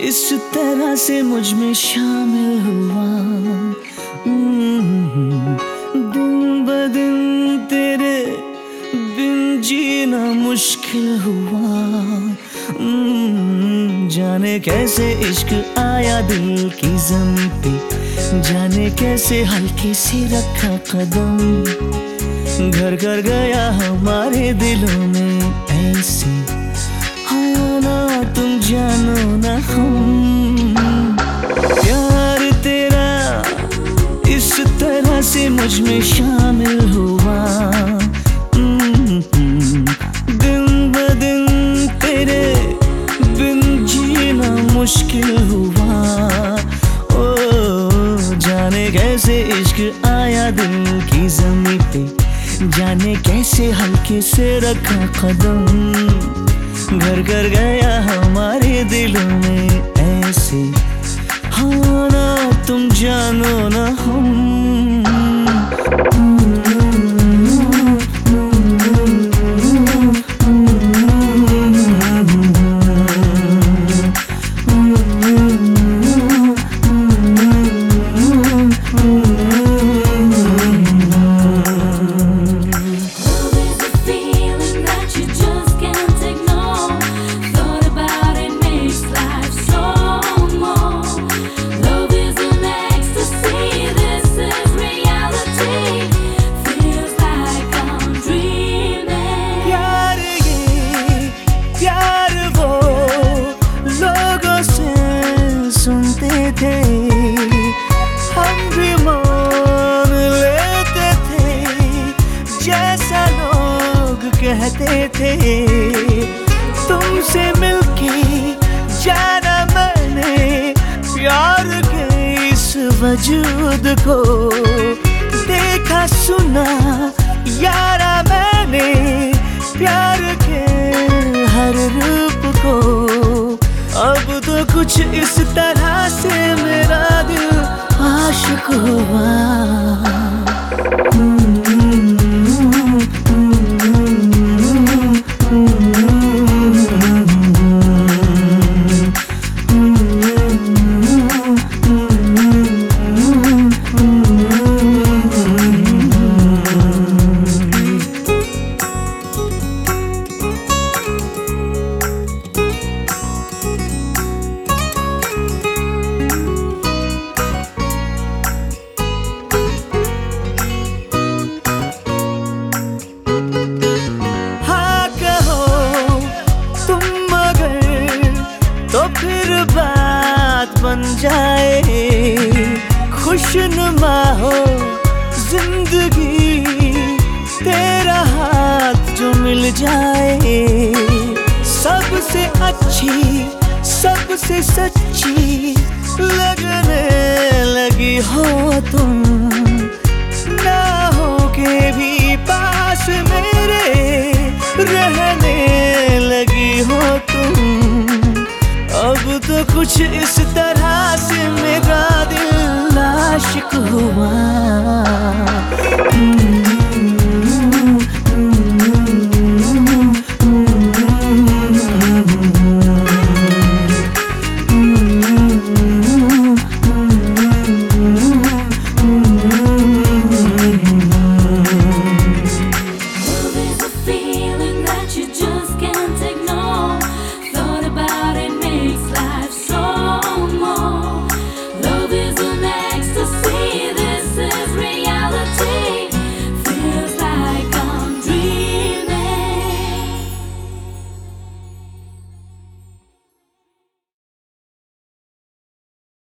इस तरह से मुझमें शामिल हुआ। दिन ब दिन तेरे बिन जीना मुश्किल हुआ। हम्म, जाने कैसे इश्क आया दिल की जम पे जाने कैसे हल्के से रखा कदम। घर घर गया हमारे दिलों में ऐसे जानो ना हम। प्यार तेरा इस तरह से मुझमें शामिल हुआ। हम्म, दिन ब दिन तेरे बिन जीना मुश्किल हुआ। ओ जाने कैसे इश्क आया दिल की जमी पे। जाने कैसे हल्के से रखा कदम। घर घर गया हमारे दिल में ऐसे। हाँ ना तुम जानो ना हम कहते थे, तुमसे मिलके जाना मैंने प्यार के इस वजूद को देखा, सुना, यारा मैंने प्यार के हर रूप को। अब तो कुछ इस तरह से मेरा दिल आशिक हुआ। खुशनुमा हो ज़िंदगी, तेरा हाथ जो मिल जाए, सबसे अच्छी, सबसे सच्ची लगने लगी हो तुम। कुछ इस तरह से मेरा दिल लाशिक हुआ।